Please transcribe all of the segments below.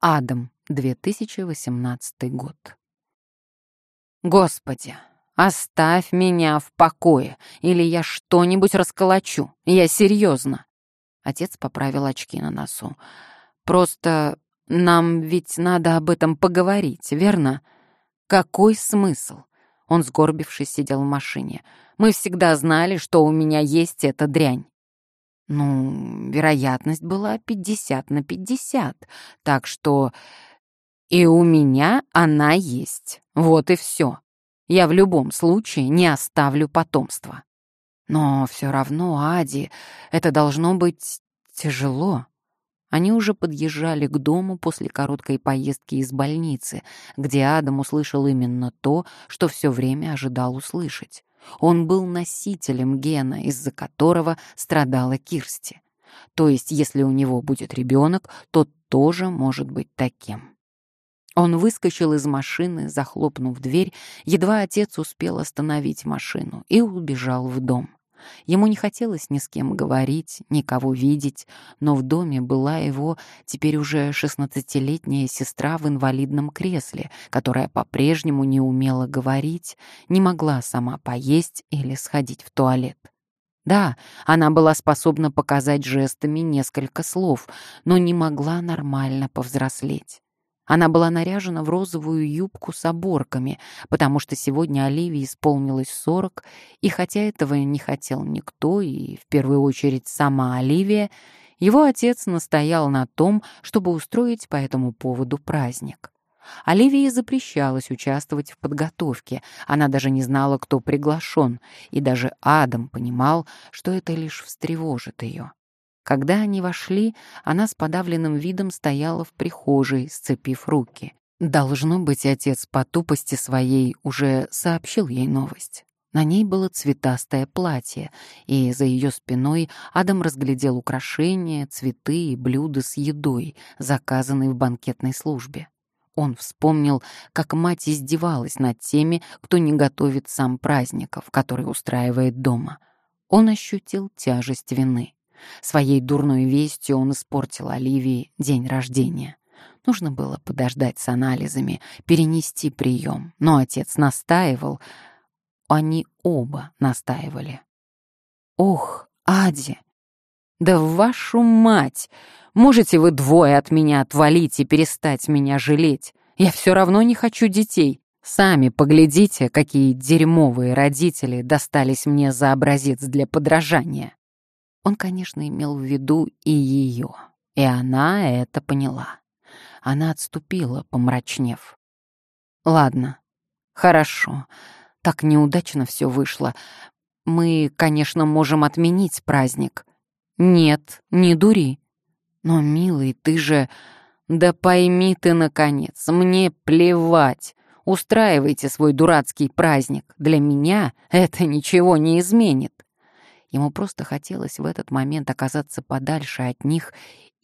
Адам, 2018 год. Господи, оставь меня в покое, или я что-нибудь расколочу. Я серьезно. Отец поправил очки на носу. Просто нам ведь надо об этом поговорить, верно? Какой смысл? Он, сгорбившись, сидел в машине. Мы всегда знали, что у меня есть эта дрянь. Ну, вероятность была 50 на 50, так что и у меня она есть. Вот и все. Я в любом случае не оставлю потомства. Но все равно, Ади, это должно быть тяжело. Они уже подъезжали к дому после короткой поездки из больницы, где Адам услышал именно то, что все время ожидал услышать. Он был носителем гена, из-за которого страдала Кирсти. То есть, если у него будет ребенок, то тоже может быть таким. Он выскочил из машины, захлопнув дверь, едва отец успел остановить машину, и убежал в дом. Ему не хотелось ни с кем говорить, никого видеть, но в доме была его теперь уже шестнадцатилетняя сестра в инвалидном кресле, которая по-прежнему не умела говорить, не могла сама поесть или сходить в туалет. Да, она была способна показать жестами несколько слов, но не могла нормально повзрослеть. Она была наряжена в розовую юбку с оборками, потому что сегодня Оливии исполнилось сорок, и хотя этого не хотел никто, и в первую очередь сама Оливия, его отец настоял на том, чтобы устроить по этому поводу праздник. Оливии запрещалось участвовать в подготовке, она даже не знала, кто приглашен, и даже Адам понимал, что это лишь встревожит ее. Когда они вошли, она с подавленным видом стояла в прихожей, сцепив руки. Должно быть, отец по тупости своей уже сообщил ей новость. На ней было цветастое платье, и за ее спиной Адам разглядел украшения, цветы и блюда с едой, заказанные в банкетной службе. Он вспомнил, как мать издевалась над теми, кто не готовит сам праздников, которые устраивает дома. Он ощутил тяжесть вины. Своей дурной вестью он испортил Оливии день рождения. Нужно было подождать с анализами, перенести прием, но отец настаивал. Они оба настаивали. «Ох, Ади! Да вашу мать! Можете вы двое от меня отвалить и перестать меня жалеть? Я все равно не хочу детей. Сами поглядите, какие дерьмовые родители достались мне за образец для подражания». Он, конечно, имел в виду и ее, и она это поняла. Она отступила, помрачнев. «Ладно, хорошо, так неудачно все вышло. Мы, конечно, можем отменить праздник». «Нет, не дури». «Но, милый, ты же...» «Да пойми ты, наконец, мне плевать. Устраивайте свой дурацкий праздник. Для меня это ничего не изменит. Ему просто хотелось в этот момент оказаться подальше от них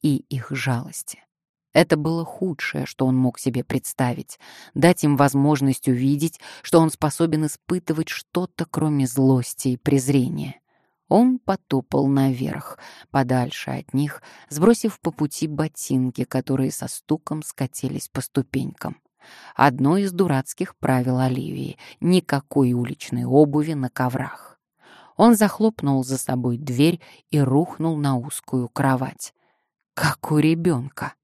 и их жалости. Это было худшее, что он мог себе представить, дать им возможность увидеть, что он способен испытывать что-то, кроме злости и презрения. Он потопал наверх, подальше от них, сбросив по пути ботинки, которые со стуком скатились по ступенькам. Одно из дурацких правил Оливии — никакой уличной обуви на коврах. Он захлопнул за собой дверь и рухнул на узкую кровать. Как у ребенка.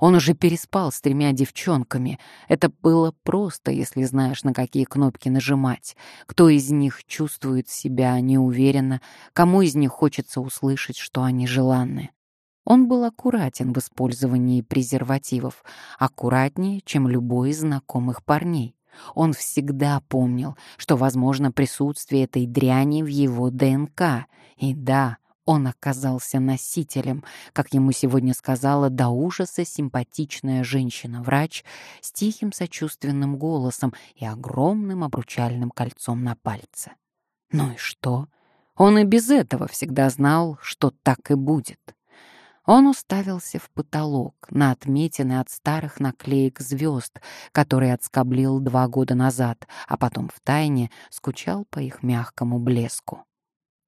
Он уже переспал с тремя девчонками. Это было просто, если знаешь, на какие кнопки нажимать. Кто из них чувствует себя неуверенно, кому из них хочется услышать, что они желанны. Он был аккуратен в использовании презервативов, аккуратнее, чем любой из знакомых парней. Он всегда помнил, что возможно присутствие этой дряни в его ДНК. И да, он оказался носителем, как ему сегодня сказала до ужаса симпатичная женщина-врач с тихим сочувственным голосом и огромным обручальным кольцом на пальце. Ну и что? Он и без этого всегда знал, что так и будет. Он уставился в потолок, на отметины от старых наклеек звезд, которые отскоблил два года назад, а потом втайне скучал по их мягкому блеску.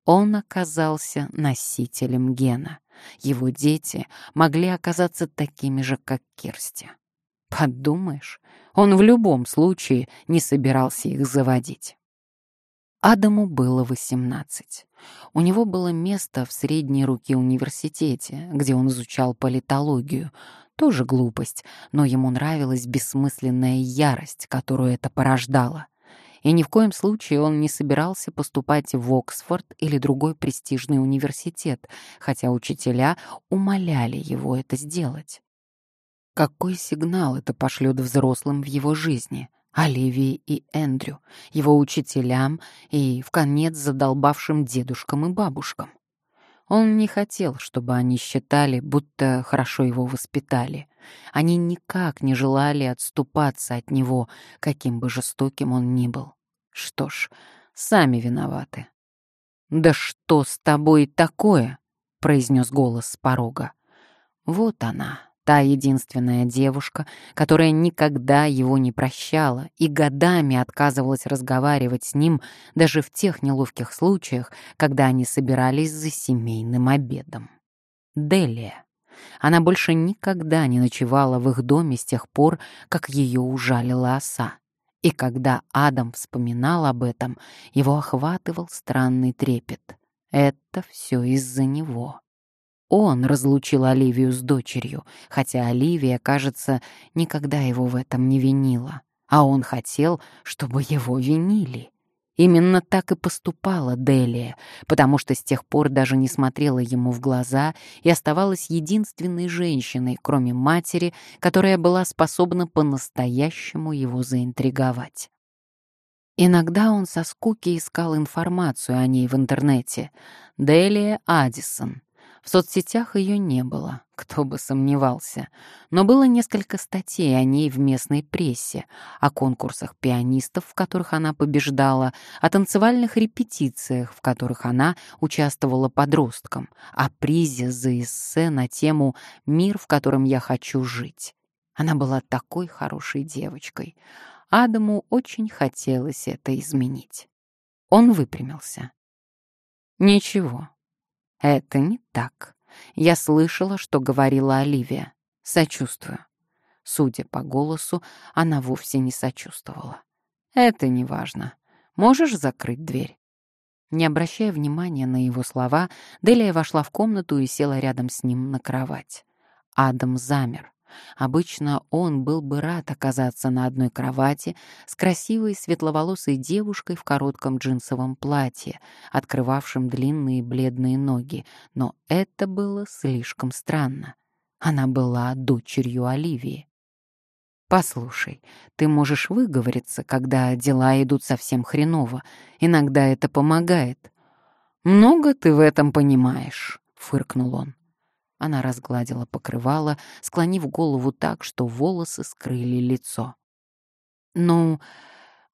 Он оказался носителем гена. Его дети могли оказаться такими же, как Кирсти. Подумаешь, он в любом случае не собирался их заводить. Адаму было 18. У него было место в средней руке университете, где он изучал политологию. Тоже глупость, но ему нравилась бессмысленная ярость, которую это порождало. И ни в коем случае он не собирался поступать в Оксфорд или другой престижный университет, хотя учителя умоляли его это сделать. Какой сигнал это пошлет взрослым в его жизни? Оливии и Эндрю, его учителям и, в конец, задолбавшим дедушкам и бабушкам. Он не хотел, чтобы они считали, будто хорошо его воспитали. Они никак не желали отступаться от него, каким бы жестоким он ни был. Что ж, сами виноваты. «Да что с тобой такое?» — произнес голос с порога. Вот она, Та единственная девушка, которая никогда его не прощала и годами отказывалась разговаривать с ним даже в тех неловких случаях, когда они собирались за семейным обедом. Делия. Она больше никогда не ночевала в их доме с тех пор, как ее ужалила оса. И когда Адам вспоминал об этом, его охватывал странный трепет. Это все из-за него. Он разлучил Оливию с дочерью, хотя Оливия, кажется, никогда его в этом не винила. А он хотел, чтобы его винили. Именно так и поступала Делия, потому что с тех пор даже не смотрела ему в глаза и оставалась единственной женщиной, кроме матери, которая была способна по-настоящему его заинтриговать. Иногда он со скуки искал информацию о ней в интернете. Делия Адисон, в соцсетях ее не было, кто бы сомневался, но было несколько статей о ней в местной прессе, о конкурсах пианистов, в которых она побеждала, о танцевальных репетициях, в которых она участвовала подростком, о призе за эссе на тему «Мир, в котором я хочу жить». Она была такой хорошей девочкой. Адаму очень хотелось это изменить. Он выпрямился. «Ничего, это не так. Я слышала, что говорила Оливия. Сочувствую. Судя по голосу, она вовсе не сочувствовала. Это не важно. Можешь закрыть дверь? Не обращая внимания на его слова, Делия вошла в комнату и села рядом с ним на кровать. Адам замер. Обычно он был бы рад оказаться на одной кровати с красивой светловолосой девушкой в коротком джинсовом платье, открывавшем длинные бледные ноги, но это было слишком странно. Она была дочерью Оливии. «Послушай, ты можешь выговориться, когда дела идут совсем хреново. Иногда это помогает». «Много ты в этом понимаешь», — фыркнул он. Она разгладила покрывало, склонив голову так, что волосы скрыли лицо. «Ну,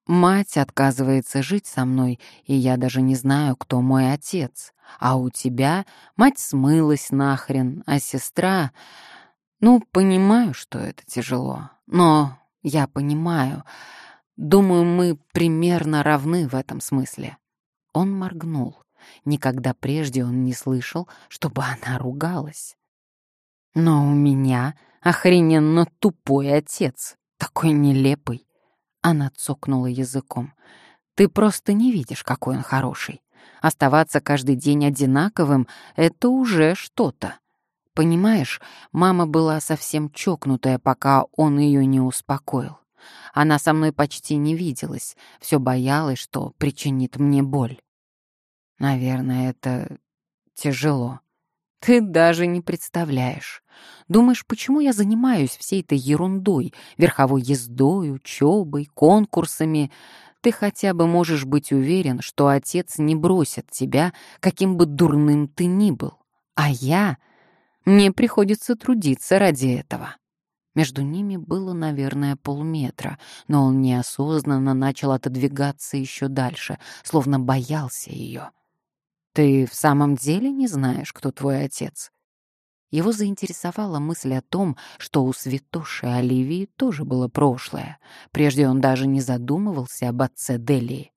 мать отказывается жить со мной, и я даже не знаю, кто мой отец. А у тебя мать смылась нахрен, а сестра... Ну, понимаю, что это тяжело, но я понимаю. Думаю, мы примерно равны в этом смысле». Он моргнул. Никогда прежде он не слышал, чтобы она ругалась. Но у меня охрененно тупой отец, такой нелепый. Она цокнула языком. Ты просто не видишь, какой он хороший. Оставаться каждый день одинаковым — это уже что-то. Понимаешь, мама была совсем чокнутая, пока он ее не успокоил. Она со мной почти не виделась, все боялась, что причинит мне боль. Наверное, это тяжело. Ты даже не представляешь. Думаешь, почему я занимаюсь всей этой ерундой, верховой ездой, учебой, конкурсами? Ты хотя бы можешь быть уверен, что отец не бросит тебя, каким бы дурным ты ни был. А я... Мне приходится трудиться ради этого. Между ними было, наверное, полметра, но он неосознанно начал отодвигаться еще дальше, словно боялся ее. «Ты в самом деле не знаешь, кто твой отец?» Его заинтересовала мысль о том, что у святоши Оливии тоже было прошлое. Прежде он даже не задумывался об отце Делии.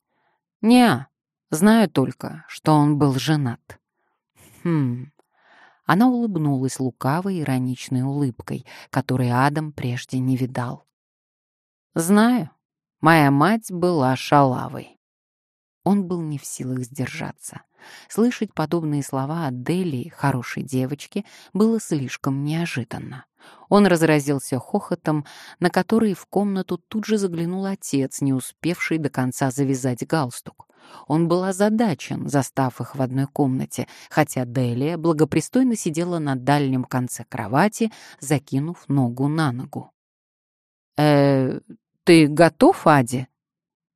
«Не, знаю только, что он был женат». «Хм...» Она улыбнулась лукавой, ироничной улыбкой, которой Адам прежде не видал. «Знаю, моя мать была шалавой». Он был не в силах сдержаться. Слышать подобные слова от Дели, хорошей девочки, было слишком неожиданно. Он разразился хохотом, на который в комнату тут же заглянул отец, не успевший до конца завязать галстук. Он был озадачен, застав их в одной комнате, хотя Делия благопристойно сидела на дальнем конце кровати, закинув ногу на ногу. «Э, ты готов, Ади?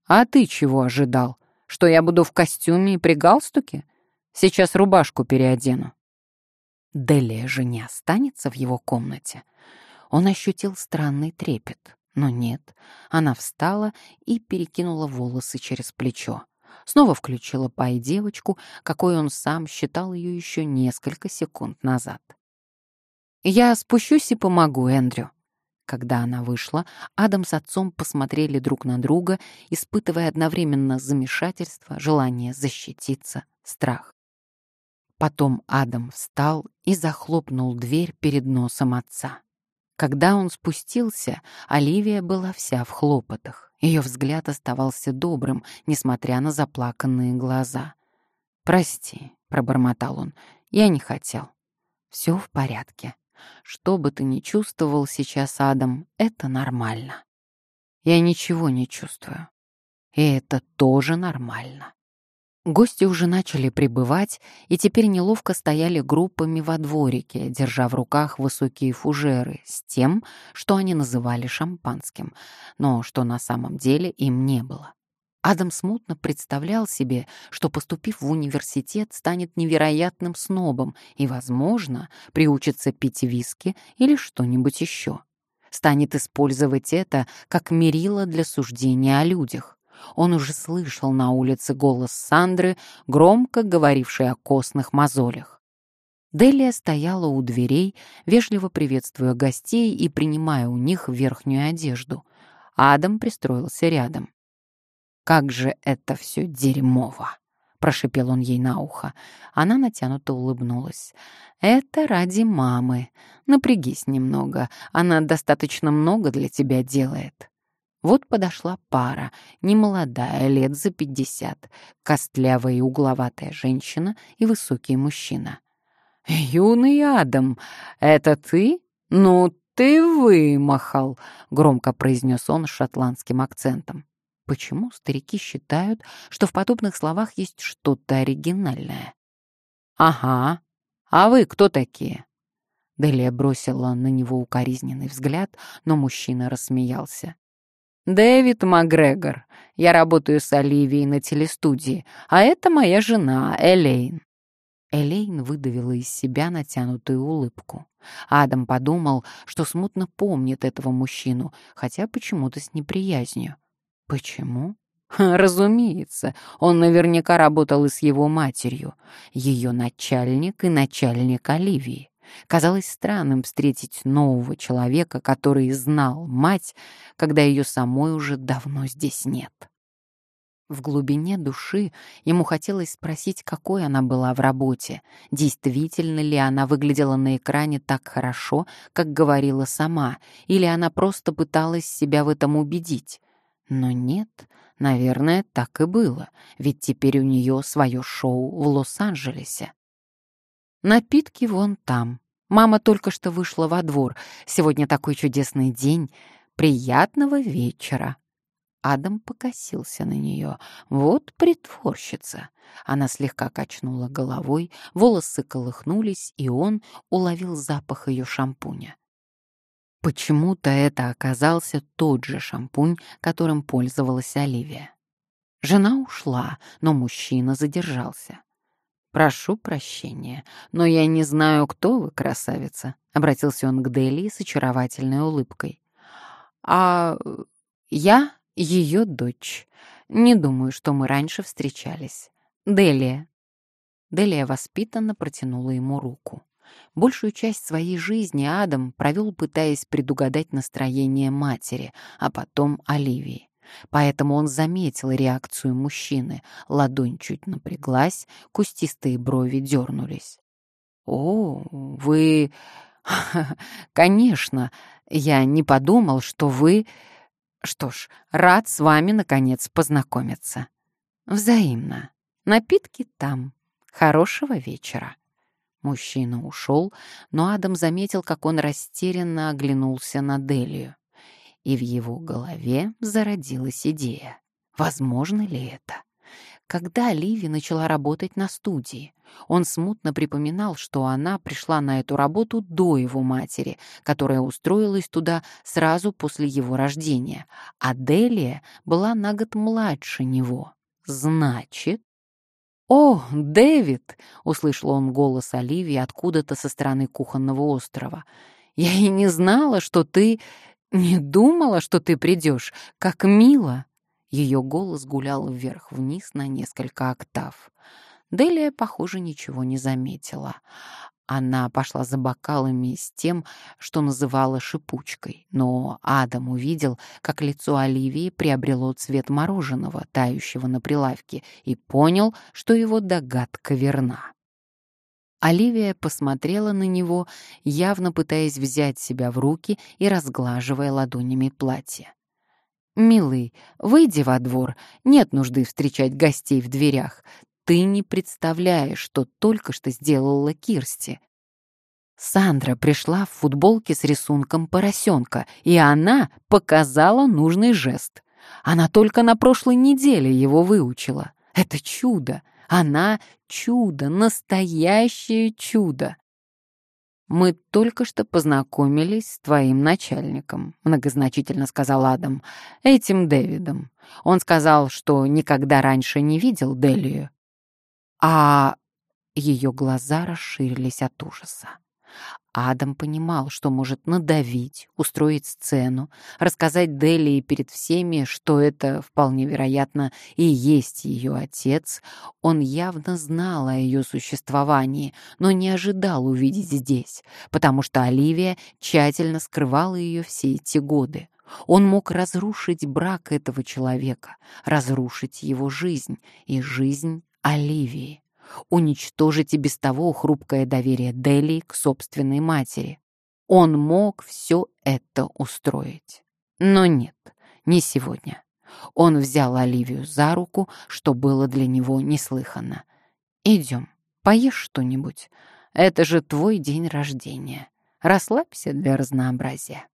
А ты чего ожидал? Что я буду в костюме и при галстуке? Сейчас рубашку переодену». Делия же не останется в его комнате. Он ощутил странный трепет, но нет. Она встала и перекинула волосы через плечо. Снова включила Пай девочку, какой он сам считал ее еще несколько секунд назад. «Я спущусь и помогу, Эндрю». Когда она вышла, Адам с отцом посмотрели друг на друга, испытывая одновременно замешательство, желание защититься, страх. Потом Адам встал и захлопнул дверь перед носом отца. Когда он спустился, Оливия была вся в хлопотах. Ее взгляд оставался добрым, несмотря на заплаканные глаза. «Прости», — пробормотал он, — «я не хотел». «Все в порядке. Что бы ты ни чувствовал сейчас, Адам, это нормально». «Я ничего не чувствую. И это тоже нормально». Гости уже начали прибывать и теперь неловко стояли группами во дворике, держа в руках высокие фужеры с тем, что они называли шампанским, но что на самом деле им не было. Адам смутно представлял себе, что, поступив в университет, станет невероятным снобом и, возможно, приучится пить виски или что-нибудь еще. Станет использовать это как мерило для суждения о людях. Он уже слышал на улице голос Сандры, громко говорившей о костных мозолях. Делия стояла у дверей, вежливо приветствуя гостей и принимая у них верхнюю одежду. Адам пристроился рядом. «Как же это все дерьмово!» — прошипел он ей на ухо. Она натянуто улыбнулась. «Это ради мамы. Напрягись немного. Она достаточно много для тебя делает». Вот подошла пара, немолодая, лет за пятьдесят, костлявая и угловатая женщина и высокий мужчина. «Юный Адам, это ты? Ну, ты вымахал!» — громко произнес он с шотландским акцентом. Почему старики считают, что в подобных словах есть что-то оригинальное? «Ага. А вы кто такие?» Делия бросила на него укоризненный взгляд, но мужчина рассмеялся. «Дэвид Макгрегор. Я работаю с Оливией на телестудии, а это моя жена, Элейн». Элейн выдавила из себя натянутую улыбку. Адам подумал, что смутно помнит этого мужчину, хотя почему-то с неприязнью. Почему? Разумеется, он наверняка работал и с его матерью, ее начальник и начальник Оливии. Казалось странным встретить нового человека, который знал мать, когда ее самой уже давно здесь нет. В глубине души ему хотелось спросить, какой она была в работе, действительно ли она выглядела на экране так хорошо, как говорила сама, или она просто пыталась себя в этом убедить. Но нет, наверное, так и было, ведь теперь у нее свое шоу в Лос-Анджелесе. Напитки вон там. Мама только что вышла во двор. Сегодня такой чудесный день. Приятного вечера. Адам покосился на нее. Вот притворщица. Она слегка качнула головой, волосы колыхнулись, и он уловил запах ее шампуня. Почему-то это оказался тот же шампунь, которым пользовалась Оливия. Жена ушла, но мужчина задержался. «Прошу прощения, но я не знаю, кто вы, красавица», — обратился он к Дели с очаровательной улыбкой. «А я ее дочь. Не думаю, что мы раньше встречались. Делия». Делия воспитанно протянула ему руку. Большую часть своей жизни Адам провел, пытаясь предугадать настроение матери, а потом Оливии. Поэтому он заметил реакцию мужчины. Ладонь чуть напряглась, кустистые брови дернулись. «О, вы... Конечно, я не подумал, что вы... Что ж, рад с вами, наконец, познакомиться. Взаимно. Напитки там. Хорошего вечера». Мужчина ушел, но Адам заметил, как он растерянно оглянулся на Делию. И в его голове зародилась идея. Возможно ли это? Когда Ливи начала работать на студии, он смутно припоминал, что она пришла на эту работу до его матери, которая устроилась туда сразу после его рождения, а Делия была на год младше него. Значит... «О, Дэвид!» — услышал он голос Оливии откуда-то со стороны кухонного острова. «Я и не знала, что ты... Не думала, что ты придешь. Как мило!» Ее голос гулял вверх-вниз на несколько октав. Делия, похоже, ничего не заметила. Она пошла за бокалами с тем, что называла шипучкой, но Адам увидел, как лицо Оливии приобрело цвет мороженого, тающего на прилавке, и понял, что его догадка верна. Оливия посмотрела на него, явно пытаясь взять себя в руки и разглаживая ладонями платье. «Милый, выйди во двор, нет нужды встречать гостей в дверях. Ты не представляешь, что только что сделала Кирсти. Сандра пришла в футболке с рисунком поросенка, и она показала нужный жест. Она только на прошлой неделе его выучила. Это чудо. Она чудо, настоящее чудо. «Мы только что познакомились с твоим начальником», — многозначительно сказал Адам, — «этим Дэвидом. Он сказал, что никогда раньше не видел Делию. А ее глаза расширились от ужаса. Адам понимал, что может надавить, устроить сцену, рассказать Делии перед всеми, что это, вполне вероятно, и есть ее отец. Он явно знал о ее существовании, но не ожидал увидеть здесь, потому что Оливия тщательно скрывала ее все эти годы. Он мог разрушить брак этого человека, разрушить его жизнь и жизнь Оливии, уничтожить и без того хрупкое доверие Дели к собственной матери. Он мог все это устроить. Но нет, не сегодня. Он взял Оливию за руку, что было для него неслыханно. «Идем, поешь что-нибудь. Это же твой день рождения. Расслабься для разнообразия».